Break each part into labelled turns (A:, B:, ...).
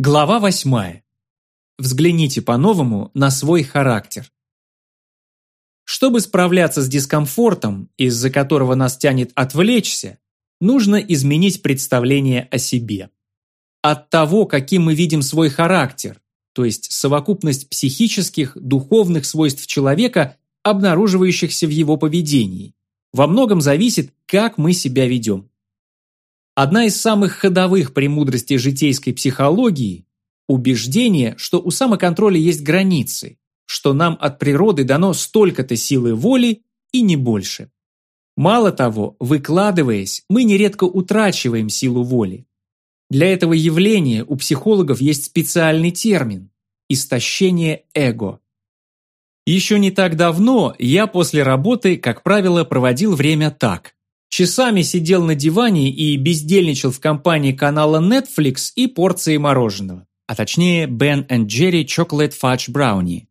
A: Глава восьмая. Взгляните по-новому на свой характер. Чтобы справляться с дискомфортом, из-за которого нас тянет отвлечься, нужно изменить представление о себе. От того, каким мы видим свой характер, то есть совокупность психических, духовных свойств человека, обнаруживающихся в его поведении, во многом зависит, как мы себя ведем. Одна из самых ходовых премудростей житейской психологии – убеждение, что у самоконтроля есть границы, что нам от природы дано столько-то силы воли и не больше. Мало того, выкладываясь, мы нередко утрачиваем силу воли. Для этого явления у психологов есть специальный термин – истощение эго. Еще не так давно я после работы, как правило, проводил время так. Часами сидел на диване и бездельничал в компании канала Netflix и порции мороженого, а точнее Ben Jerry Chocolate Fudge Brownie.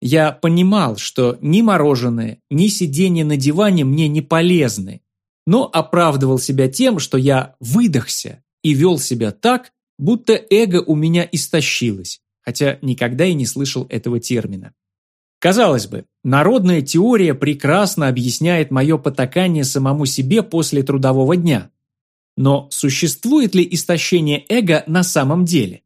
A: Я понимал, что ни мороженое, ни сидение на диване мне не полезны, но оправдывал себя тем, что я выдохся и вел себя так, будто эго у меня истощилось, хотя никогда и не слышал этого термина. Казалось бы, народная теория прекрасно объясняет мое потакание самому себе после трудового дня. Но существует ли истощение эго на самом деле?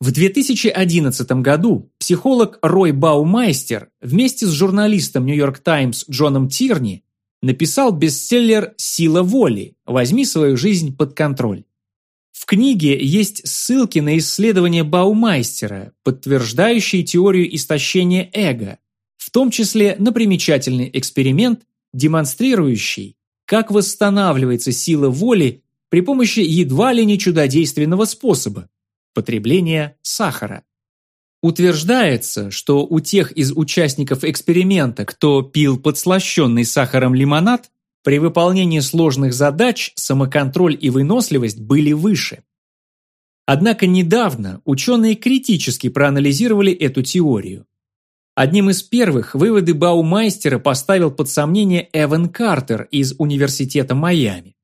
A: В 2011 году психолог Рой Баумайстер вместе с журналистом Нью-Йорк Таймс Джоном Тирни написал бестселлер «Сила воли. Возьми свою жизнь под контроль». В книге есть ссылки на исследования Баумайстера, подтверждающие теорию истощения эго, в том числе на примечательный эксперимент, демонстрирующий, как восстанавливается сила воли при помощи едва ли не чудодейственного способа – потребления сахара. Утверждается, что у тех из участников эксперимента, кто пил подслащенный сахаром лимонад, при выполнении сложных задач самоконтроль и выносливость были выше. Однако недавно ученые критически проанализировали эту теорию. Одним из первых выводы Баумайстера поставил под сомнение Эван Картер из Университета Майами.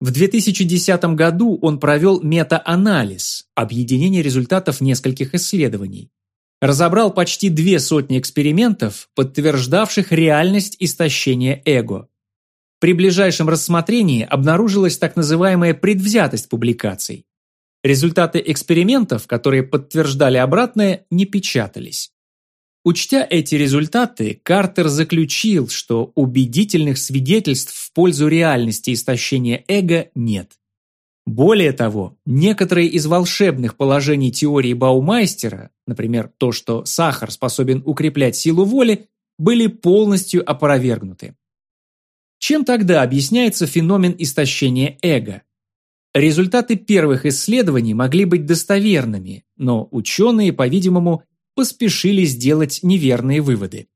A: В 2010 году он провел мета-анализ, объединение результатов нескольких исследований. Разобрал почти две сотни экспериментов, подтверждавших реальность истощения эго. При ближайшем рассмотрении обнаружилась так называемая предвзятость публикаций. Результаты экспериментов, которые подтверждали обратное, не печатались. Учтя эти результаты, Картер заключил, что убедительных свидетельств в пользу реальности истощения эго нет. Более того, некоторые из волшебных положений теории Баумайстера, например, то, что сахар способен укреплять силу воли, были полностью опровергнуты. Чем тогда объясняется феномен истощения эго? Результаты первых исследований могли быть достоверными, но ученые, по-видимому, поспешили сделать неверные выводы.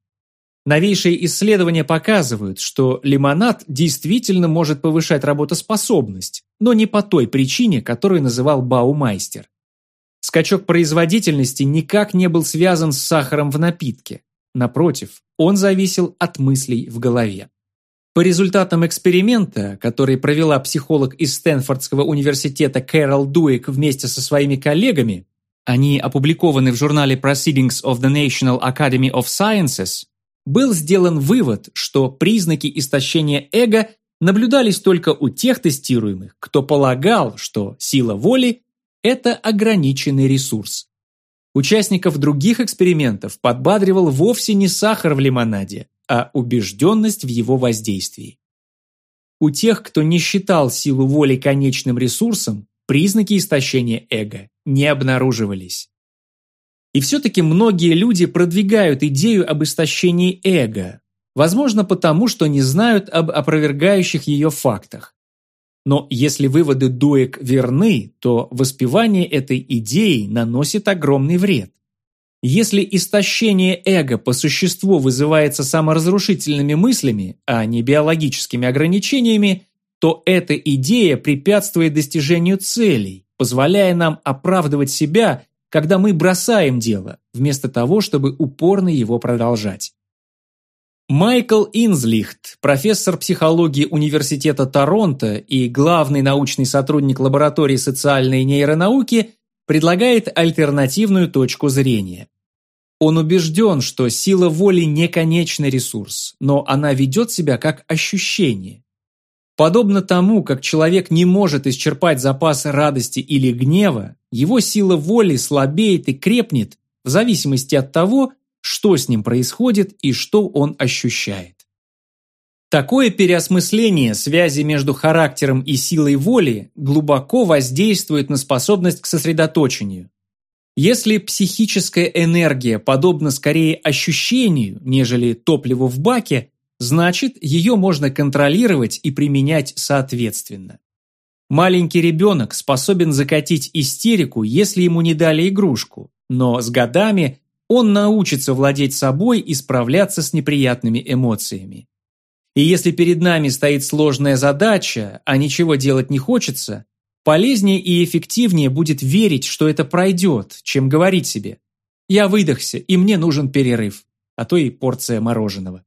A: Новейшие исследования показывают, что лимонад действительно может повышать работоспособность, но не по той причине, которую называл Баумайстер. Скачок производительности никак не был связан с сахаром в напитке. Напротив, он зависел от мыслей в голове. По результатам эксперимента, который провела психолог из Стэнфордского университета Кэрол Дуик вместе со своими коллегами, они опубликованы в журнале Proceedings of the National Academy of Sciences, был сделан вывод, что признаки истощения эго наблюдались только у тех тестируемых, кто полагал, что сила воли – это ограниченный ресурс. Участников других экспериментов подбадривал вовсе не сахар в лимонаде, а убежденность в его воздействии. У тех, кто не считал силу воли конечным ресурсом, признаки истощения эго не обнаруживались. И все-таки многие люди продвигают идею об истощении эго, возможно потому, что не знают об опровергающих ее фактах. Но если выводы Дуэк верны, то воспевание этой идеи наносит огромный вред. Если истощение эго по существу вызывается саморазрушительными мыслями, а не биологическими ограничениями, то эта идея препятствует достижению целей, позволяя нам оправдывать себя, когда мы бросаем дело, вместо того, чтобы упорно его продолжать. Майкл Инзлихт, профессор психологии Университета Торонто и главный научный сотрудник лаборатории социальной нейронауки, предлагает альтернативную точку зрения. Он убежден, что сила воли не конечный ресурс, но она ведет себя как ощущение. Подобно тому, как человек не может исчерпать запас радости или гнева, его сила воли слабеет и крепнет в зависимости от того, что с ним происходит и что он ощущает. Такое переосмысление связи между характером и силой воли глубоко воздействует на способность к сосредоточению. Если психическая энергия подобна скорее ощущению, нежели топливу в баке, значит, ее можно контролировать и применять соответственно. Маленький ребенок способен закатить истерику, если ему не дали игрушку, но с годами он научится владеть собой и справляться с неприятными эмоциями. И если перед нами стоит сложная задача, а ничего делать не хочется, полезнее и эффективнее будет верить, что это пройдет, чем говорить себе «я выдохся, и мне нужен перерыв», а то и порция мороженого.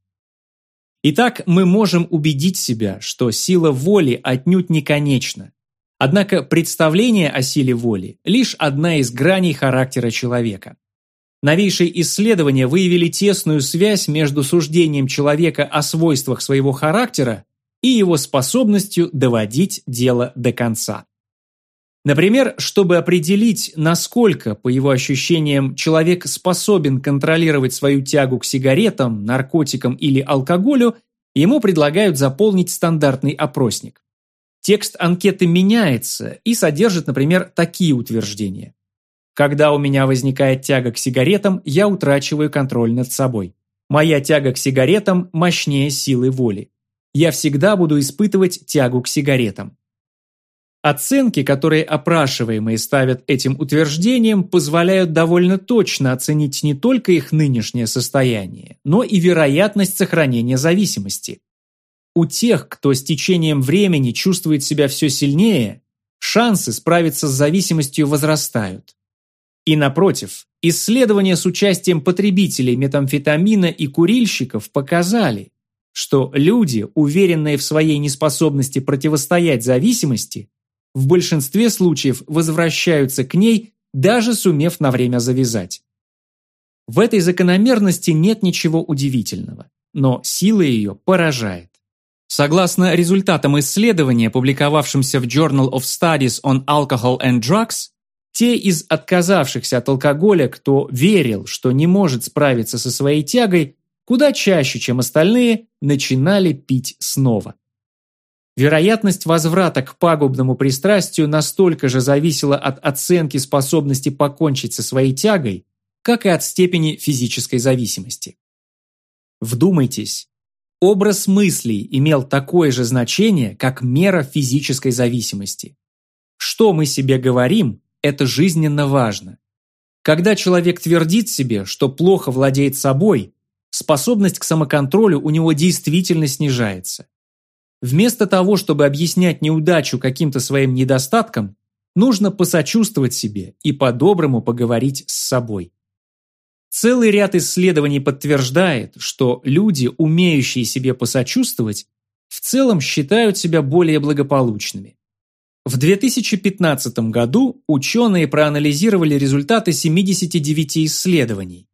A: Итак, мы можем убедить себя, что сила воли отнюдь не конечна. Однако представление о силе воли – лишь одна из граней характера человека. Новейшие исследования выявили тесную связь между суждением человека о свойствах своего характера и его способностью доводить дело до конца. Например, чтобы определить, насколько, по его ощущениям, человек способен контролировать свою тягу к сигаретам, наркотикам или алкоголю, ему предлагают заполнить стандартный опросник. Текст анкеты меняется и содержит, например, такие утверждения. Когда у меня возникает тяга к сигаретам, я утрачиваю контроль над собой. Моя тяга к сигаретам мощнее силы воли. Я всегда буду испытывать тягу к сигаретам. Оценки, которые опрашиваемые ставят этим утверждением, позволяют довольно точно оценить не только их нынешнее состояние, но и вероятность сохранения зависимости. У тех, кто с течением времени чувствует себя все сильнее, шансы справиться с зависимостью возрастают. И напротив, исследования с участием потребителей метамфетамина и курильщиков показали, что люди, уверенные в своей неспособности противостоять зависимости, в большинстве случаев возвращаются к ней, даже сумев на время завязать. В этой закономерности нет ничего удивительного, но сила ее поражает. Согласно результатам исследования, публиковавшимся в Journal of Studies on Alcohol and Drugs, те из отказавшихся от алкоголя, кто верил, что не может справиться со своей тягой, куда чаще, чем остальные, начинали пить снова. Вероятность возврата к пагубному пристрастию настолько же зависела от оценки способности покончить со своей тягой, как и от степени физической зависимости. Вдумайтесь, образ мыслей имел такое же значение, как мера физической зависимости. Что мы себе говорим, это жизненно важно. Когда человек твердит себе, что плохо владеет собой, способность к самоконтролю у него действительно снижается. Вместо того, чтобы объяснять неудачу каким-то своим недостатком, нужно посочувствовать себе и по-доброму поговорить с собой. Целый ряд исследований подтверждает, что люди, умеющие себе посочувствовать, в целом считают себя более благополучными. В 2015 году ученые проанализировали результаты 79 исследований.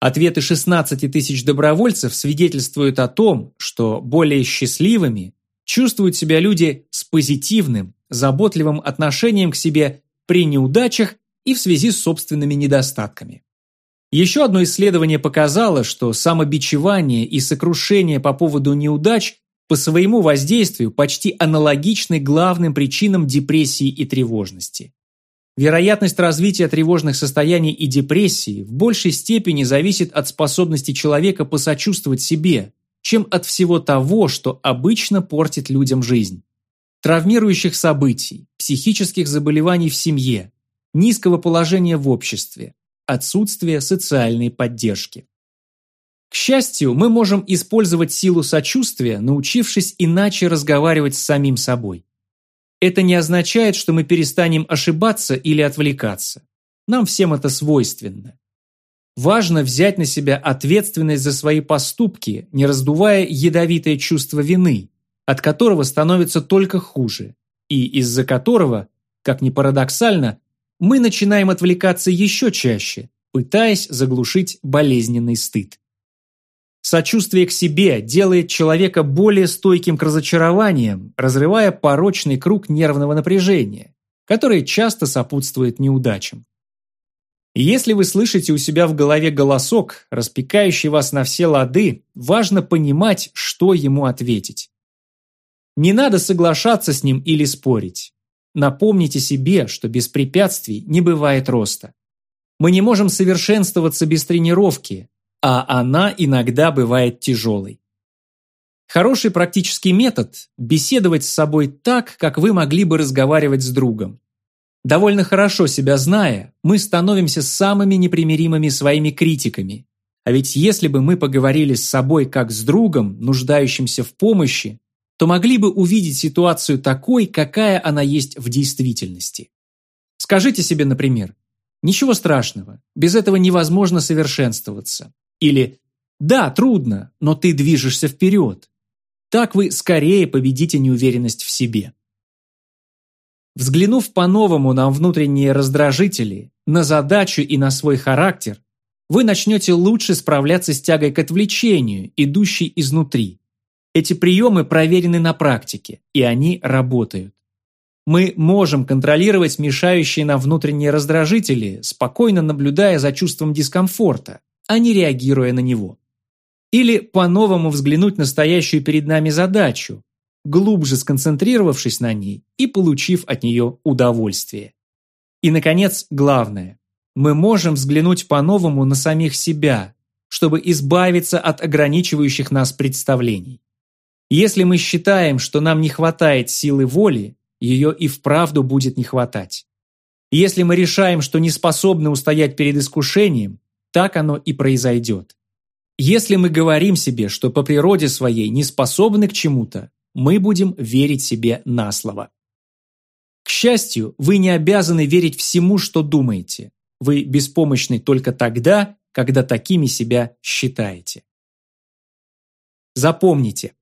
A: Ответы 16 тысяч добровольцев свидетельствуют о том, что более счастливыми чувствуют себя люди с позитивным, заботливым отношением к себе при неудачах и в связи с собственными недостатками. Еще одно исследование показало, что самобичевание и сокрушение по поводу неудач по своему воздействию почти аналогичны главным причинам депрессии и тревожности. Вероятность развития тревожных состояний и депрессии в большей степени зависит от способности человека посочувствовать себе, чем от всего того, что обычно портит людям жизнь. Травмирующих событий, психических заболеваний в семье, низкого положения в обществе, отсутствия социальной поддержки. К счастью, мы можем использовать силу сочувствия, научившись иначе разговаривать с самим собой. Это не означает, что мы перестанем ошибаться или отвлекаться. Нам всем это свойственно. Важно взять на себя ответственность за свои поступки, не раздувая ядовитое чувство вины, от которого становится только хуже, и из-за которого, как ни парадоксально, мы начинаем отвлекаться еще чаще, пытаясь заглушить болезненный стыд. Сочувствие к себе делает человека более стойким к разочарованиям, разрывая порочный круг нервного напряжения, который часто сопутствует неудачам. Если вы слышите у себя в голове голосок, распекающий вас на все лады, важно понимать, что ему ответить. Не надо соглашаться с ним или спорить. Напомните себе, что без препятствий не бывает роста. Мы не можем совершенствоваться без тренировки, а она иногда бывает тяжелой. Хороший практический метод – беседовать с собой так, как вы могли бы разговаривать с другом. Довольно хорошо себя зная, мы становимся самыми непримиримыми своими критиками. А ведь если бы мы поговорили с собой как с другом, нуждающимся в помощи, то могли бы увидеть ситуацию такой, какая она есть в действительности. Скажите себе, например, «Ничего страшного, без этого невозможно совершенствоваться. Или «Да, трудно, но ты движешься вперед». Так вы скорее победите неуверенность в себе. Взглянув по-новому на внутренние раздражители, на задачу и на свой характер, вы начнете лучше справляться с тягой к отвлечению, идущей изнутри. Эти приемы проверены на практике, и они работают. Мы можем контролировать мешающие нам внутренние раздражители, спокойно наблюдая за чувством дискомфорта, а не реагируя на него. Или по-новому взглянуть на стоящую перед нами задачу, глубже сконцентрировавшись на ней и получив от нее удовольствие. И, наконец, главное. Мы можем взглянуть по-новому на самих себя, чтобы избавиться от ограничивающих нас представлений. Если мы считаем, что нам не хватает силы воли, ее и вправду будет не хватать. Если мы решаем, что не способны устоять перед искушением, так оно и произойдет. Если мы говорим себе, что по природе своей не способны к чему-то, мы будем верить себе на слово. К счастью, вы не обязаны верить всему, что думаете. Вы беспомощны только тогда, когда такими себя считаете. Запомните,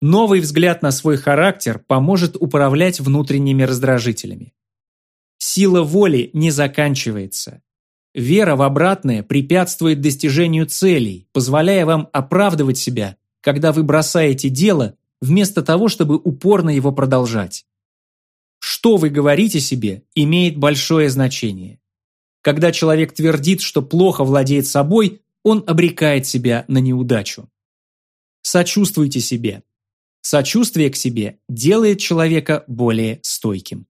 A: новый взгляд на свой характер поможет управлять внутренними раздражителями. Сила воли не заканчивается. Вера в обратное препятствует достижению целей, позволяя вам оправдывать себя, когда вы бросаете дело, вместо того, чтобы упорно его продолжать. Что вы говорите себе, имеет большое значение. Когда человек твердит, что плохо владеет собой, он обрекает себя на неудачу. Сочувствуйте себе. Сочувствие к себе делает человека более стойким.